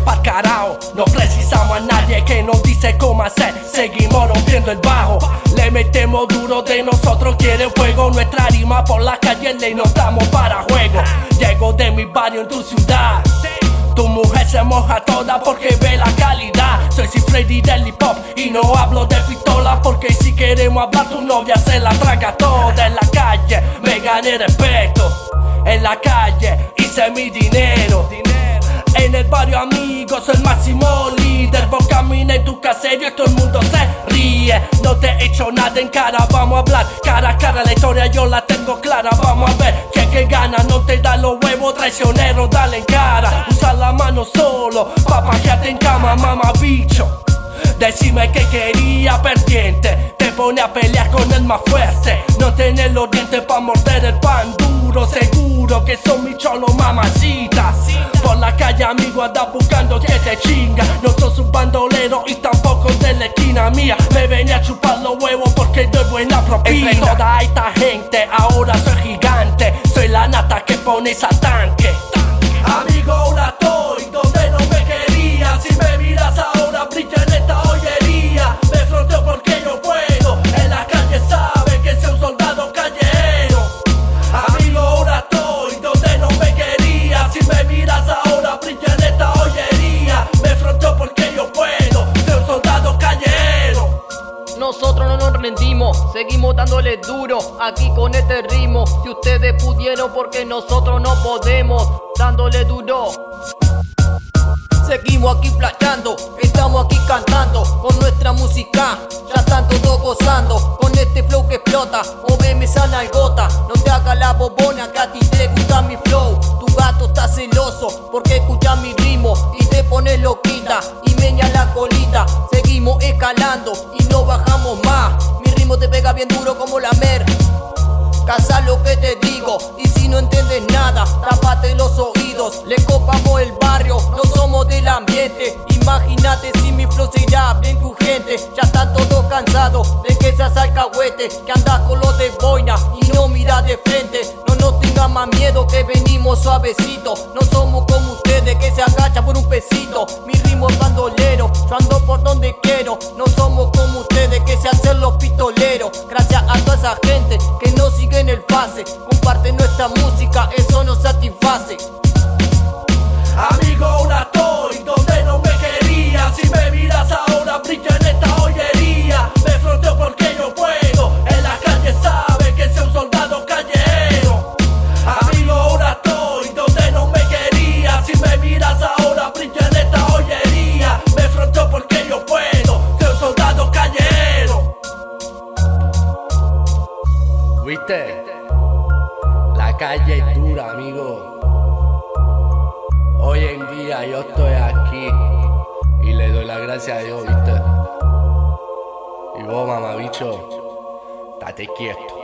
carajo. No precisamos a nadie que nos dice cómo hacer. Seguimos rompiendo el bajo. Le metemos duro de nosotros, quiere fuego. Nuestra rima por la calle le notamos para juego. Llego de mi barrio en tu ciudad. Tu mujer se moja toda porque ve la calidad. Soy si Freddy del hip hop y no hablo de pistola porque si queremos hablar tu novia se la traga toda en la calle. Me gané respeto en la calle hice mi dinero. En el barrio amigos el máximo líder. Vos camina en tu caserio y todo el mundo se ríe. No te he hecho nada en cara, vamos a hablar Cara a cara. La historia yo la tengo clara Vamos a ver quién que gana. No te da los huevos traicionero, dale en cara. Usa la mano solo, papajeate en cama, mamá bicho. Decime que quería perdiente Te pone a pelear con el más fuerte. No tener los dientes pa' morder el pan duro Seguro son mi cholo mamacitas. Por la calle amigo anda buscando que te chinga. No sos un bandolero y tampoco de la esquina mía. Me venía a chupar los huevos porque doy buena propina. Entre toda esta gente ahora soy gigante. Soy la nata que pones a tanque seguimos dándole duro aquí con este ritmo. Si ustedes pudieron, porque nosotros no podemos, dándole duro. Seguimos aquí flasheando, estamos aquí cantando con nuestra música. Ya están todos gozando con este flow que explota. Móveme esa nalgota, no te hagas la bobona que a ti te gusta mi flow. Tu gato está celoso porque escucha mi ritmo y te pones loquita y meña la colita. Seguimos escalando y te pega bien duro como la mer. Casa lo que te digo y si no entiendes nada, tápate los oídos. Le copamos el barrio, no somos del ambiente. Imagínate si mi flow se irá bien crujiente. Ya están todos cansados de que seas alcahuete, que andas con los de boina y no mira de frente. No nos tengas más miedo que venimos suavecito. No somos como Nuestra música, eso nos satisface. Calle es dura, amigo. Hoy en día yo estoy aquí y le doy la gracias a Dios, ¿viste? Y vos, mamabicho, date quieto.